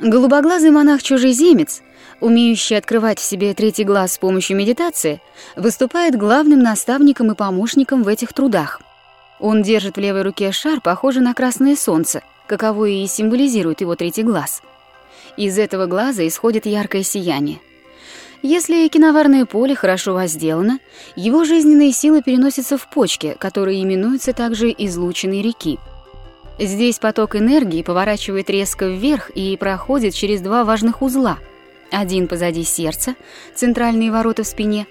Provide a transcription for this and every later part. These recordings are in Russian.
Голубоглазый монах-чужеземец, умеющий открывать в себе третий глаз с помощью медитации, выступает главным наставником и помощником в этих трудах. Он держит в левой руке шар, похожий на красное солнце, каково и символизирует его третий глаз. Из этого глаза исходит яркое сияние. Если киноварное поле хорошо возделано, его жизненные силы переносятся в почки, которые именуются также излученной реки. Здесь поток энергии поворачивает резко вверх и проходит через два важных узла. Один позади сердца, центральные ворота в спине,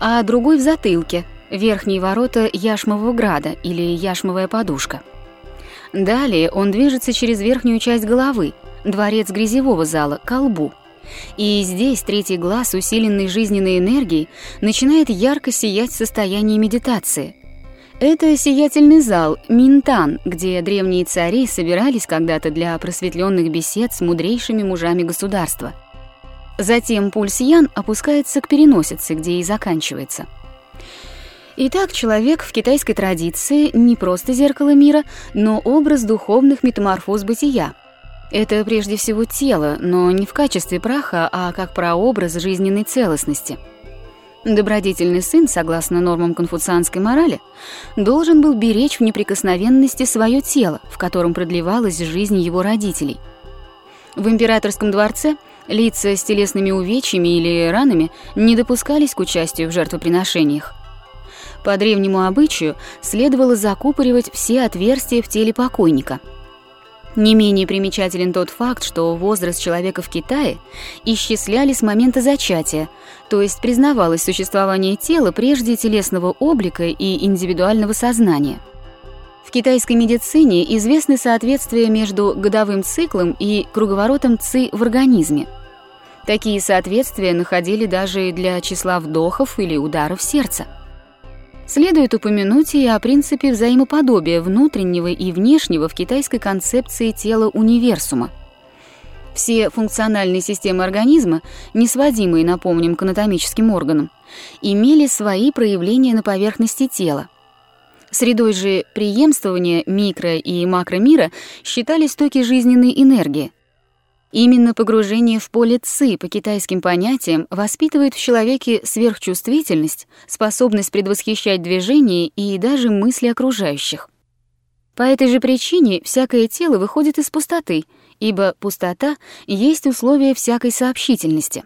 а другой в затылке, верхние ворота яшмового града или яшмовая подушка. Далее он движется через верхнюю часть головы, дворец грязевого зала, колбу. И здесь третий глаз, усиленный жизненной энергией, начинает ярко сиять в состоянии медитации – это сиятельный зал Минтан, где древние цари собирались когда-то для просветленных бесед с мудрейшими мужами государства. Затем пульс Ян опускается к переносице, где и заканчивается. Итак, человек в китайской традиции не просто зеркало мира, но образ духовных метаморфоз бытия. Это прежде всего тело, но не в качестве праха, а как прообраз жизненной целостности – Добродетельный сын, согласно нормам конфуцианской морали, должен был беречь в неприкосновенности свое тело, в котором продлевалась жизнь его родителей. В императорском дворце лица с телесными увечьями или ранами не допускались к участию в жертвоприношениях. По древнему обычаю следовало закупоривать все отверстия в теле покойника – не менее примечателен тот факт, что возраст человека в Китае исчисляли с момента зачатия, то есть признавалось существование тела прежде телесного облика и индивидуального сознания. В китайской медицине известны соответствия между годовым циклом и круговоротом ЦИ в организме. Такие соответствия находили даже для числа вдохов или ударов сердца. Следует упомянуть и о принципе взаимоподобия внутреннего и внешнего в китайской концепции тела универсума. Все функциональные системы организма, не сводимые, напомним, к анатомическим органам, имели свои проявления на поверхности тела. Средой же преемствования микро- и макромира считались токи жизненной энергии – Именно погружение в поле ЦИ по китайским понятиям воспитывает в человеке сверхчувствительность, способность предвосхищать движения и даже мысли окружающих. По этой же причине всякое тело выходит из пустоты, ибо пустота есть условие всякой сообщительности.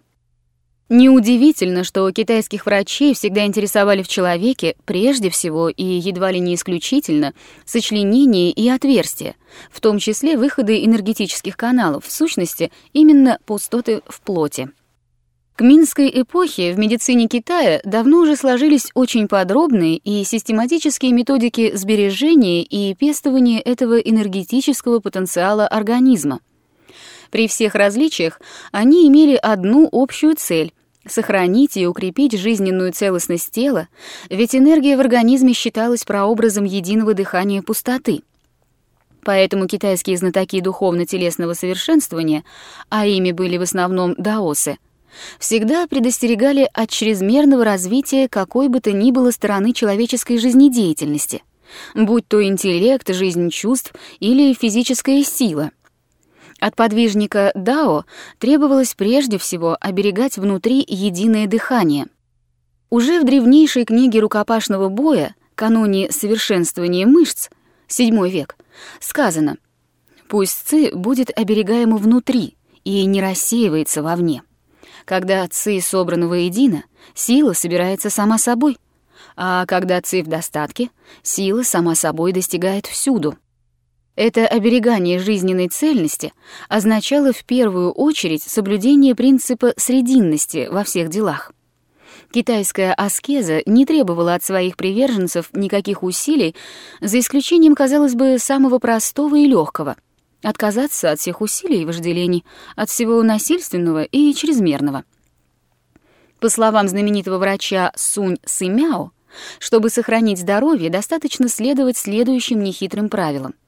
Неудивительно, что китайских врачей всегда интересовали в человеке прежде всего и едва ли не исключительно сочленения и отверстия, в том числе выходы энергетических каналов, в сущности, именно пустоты в плоти. К Минской эпохе в медицине Китая давно уже сложились очень подробные и систематические методики сбережения и пестования этого энергетического потенциала организма. При всех различиях они имели одну общую цель сохранить и укрепить жизненную целостность тела, ведь энергия в организме считалась прообразом единого дыхания пустоты. Поэтому китайские знатоки духовно-телесного совершенствования, а ими были в основном даосы, всегда предостерегали от чрезмерного развития какой бы то ни было стороны человеческой жизнедеятельности, будь то интеллект, жизнь чувств или физическая сила — от подвижника Дао требовалось прежде всего оберегать внутри единое дыхание. Уже в древнейшей книге рукопашного боя, каноне совершенствования мышц, VII век, сказано «Пусть ци будет оберегаемо внутри и не рассеивается вовне. Когда ци собраны воедино, сила собирается сама собой, а когда ци в достатке, сила сама собой достигает всюду». Это оберегание жизненной цельности означало в первую очередь соблюдение принципа срединности во всех делах. Китайская аскеза не требовала от своих приверженцев никаких усилий, за исключением, казалось бы, самого простого и легкого — отказаться от всех усилий и вожделений, от всего насильственного и чрезмерного. По словам знаменитого врача Сунь Сымяо, чтобы сохранить здоровье, достаточно следовать следующим нехитрым правилам —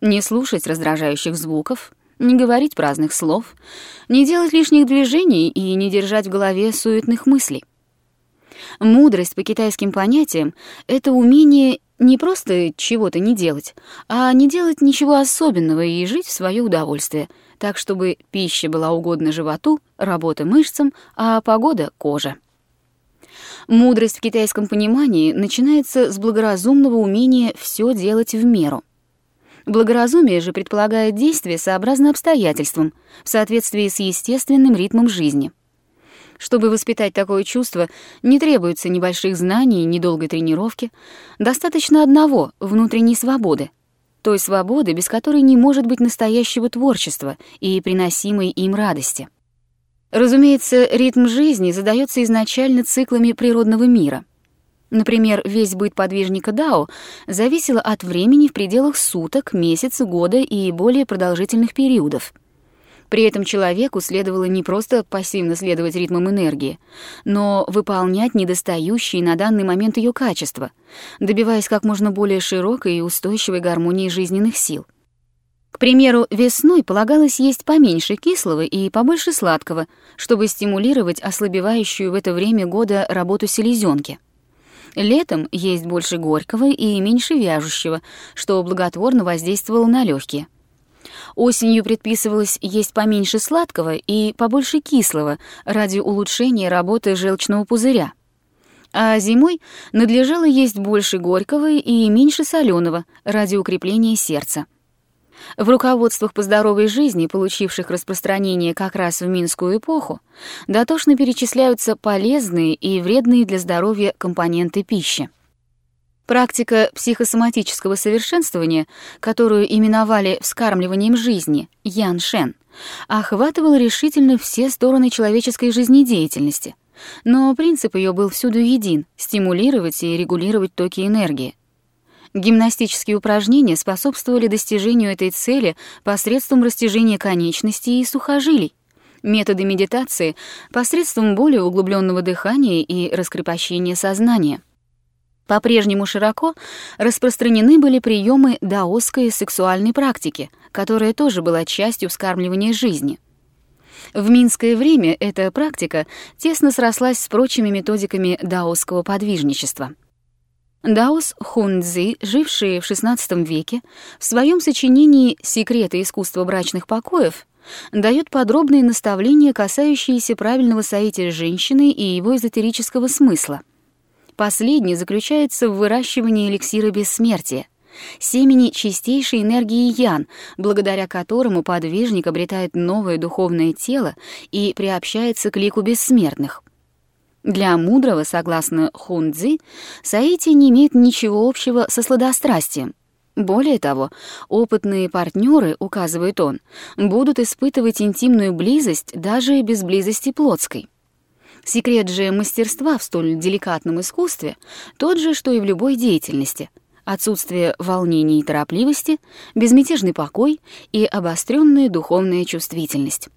не слушать раздражающих звуков, не говорить праздных слов, не делать лишних движений и не держать в голове суетных мыслей. Мудрость по китайским понятиям — это умение не просто чего-то не делать, а не делать ничего особенного и жить в свое удовольствие, так чтобы пища была угодна животу, работа мышцам, а погода — коже. Мудрость в китайском понимании начинается с благоразумного умения все делать в меру. Благоразумие же предполагает действие сообразно обстоятельствам, в соответствии с естественным ритмом жизни. Чтобы воспитать такое чувство, не требуется ни больших знаний, ни долгой тренировки. Достаточно одного — внутренней свободы. Той свободы, без которой не может быть настоящего творчества и приносимой им радости. Разумеется, ритм жизни задается изначально циклами природного мира. Например, весь быт подвижника Дао зависел от времени в пределах суток, месяца, года и более продолжительных периодов — при этом человеку следовало не просто пассивно следовать ритмам энергии, но выполнять недостающие на данный момент ее качества, добиваясь как можно более широкой и устойчивой гармонии жизненных сил. К примеру, весной полагалось есть поменьше кислого и побольше сладкого, чтобы стимулировать ослабевающую в это время года работу селезенки. Летом есть больше горького и меньше вяжущего, что благотворно воздействовало на легкие. Осенью предписывалось есть поменьше сладкого и побольше кислого ради улучшения работы желчного пузыря. А зимой надлежало есть больше горького и меньше соленого ради укрепления сердца. В руководствах по здоровой жизни, получивших распространение как раз в Минскую эпоху, дотошно перечисляются полезные и вредные для здоровья компоненты пищи. Практика психосоматического совершенствования, которую именовали вскармливанием жизни, Ян Шен, охватывала решительно все стороны человеческой жизнедеятельности. Но принцип ее был всюду един — стимулировать и регулировать токи энергии. Гимнастические упражнения способствовали достижению этой цели посредством растяжения конечностей и сухожилий, методы медитации — посредством более углубленного дыхания и раскрепощения сознания — по-прежнему широко распространены были приемы даосской сексуальной практики, которая тоже была частью вскармливания жизни. В минское время эта практика тесно срослась с прочими методиками даосского подвижничества. Даос Хунцзи, живший в XVI веке, в своем сочинении «Секреты искусства брачных покоев» дает подробные наставления, касающиеся правильного соития женщины и его эзотерического смысла. Последний заключается в выращивании эликсира бессмертия, семени чистейшей энергии Ян, благодаря которому подвижник обретает новое духовное тело и приобщается к лику бессмертных. Для мудрого, согласно Хунцзи, соитие не имеет ничего общего со сладострастием. Более того, опытные партнеры, указывает он, будут испытывать интимную близость даже без близости плотской. Секрет же мастерства в столь деликатном искусстве тот же, что и в любой деятельности. Отсутствие волнений и торопливости, безмятежный покой и обостренная духовная чувствительность.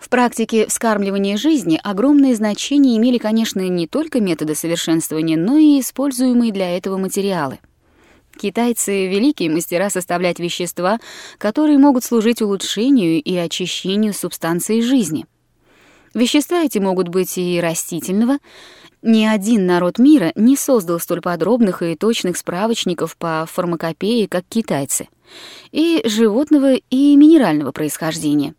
В практике вскармливания жизни огромное значение имели, конечно, не только методы совершенствования, но и используемые для этого материалы. Китайцы — великие мастера составлять вещества, которые могут служить улучшению и очищению субстанции жизни — Вещества эти могут быть и растительного. Ни один народ мира не создал столь подробных и точных справочников по фармакопее, как китайцы, и животного, и минерального происхождения.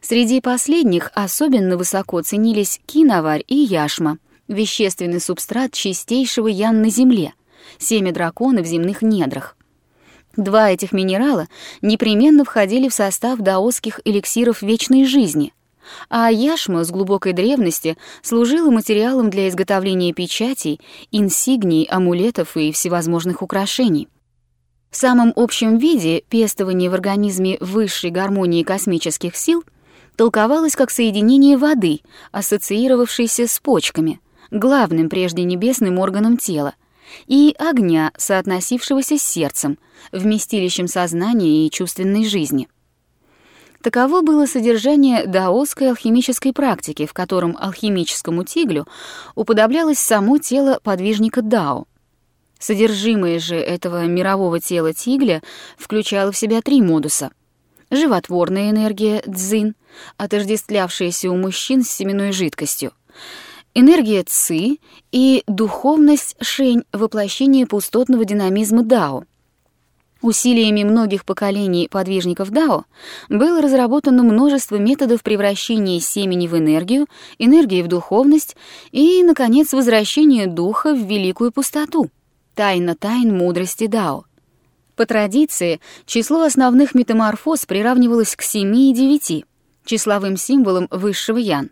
Среди последних особенно высоко ценились киноварь и яшма, вещественный субстрат чистейшего ян на земле, семя дракона в земных недрах. Два этих минерала непременно входили в состав даосских эликсиров вечной жизни, а яшма с глубокой древности служила материалом для изготовления печатей, инсигний, амулетов и всевозможных украшений. В самом общем виде пестование в организме высшей гармонии космических сил толковалось как соединение воды, ассоциировавшейся с почками, главным прежде небесным органом тела, и огня, соотносившегося с сердцем, вместилищем сознания и чувственной жизни — Таково было содержание даосской алхимической практики, в котором алхимическому тиглю уподоблялось само тело подвижника Дао. Содержимое же этого мирового тела тигля включало в себя три модуса. Животворная энергия, дзин, отождествлявшаяся у мужчин с семенной жидкостью. энергия Ци и духовность Шень — воплощение пустотного динамизма Дао. Усилиями многих поколений подвижников Дао было разработано множество методов превращения семени в энергию, энергии в духовность и, наконец, возвращения духа в великую пустоту. Тайна тайн мудрости Дао. По традиции, число основных метаморфоз приравнивалось к 7 и 9, числовым символам высшего Ян.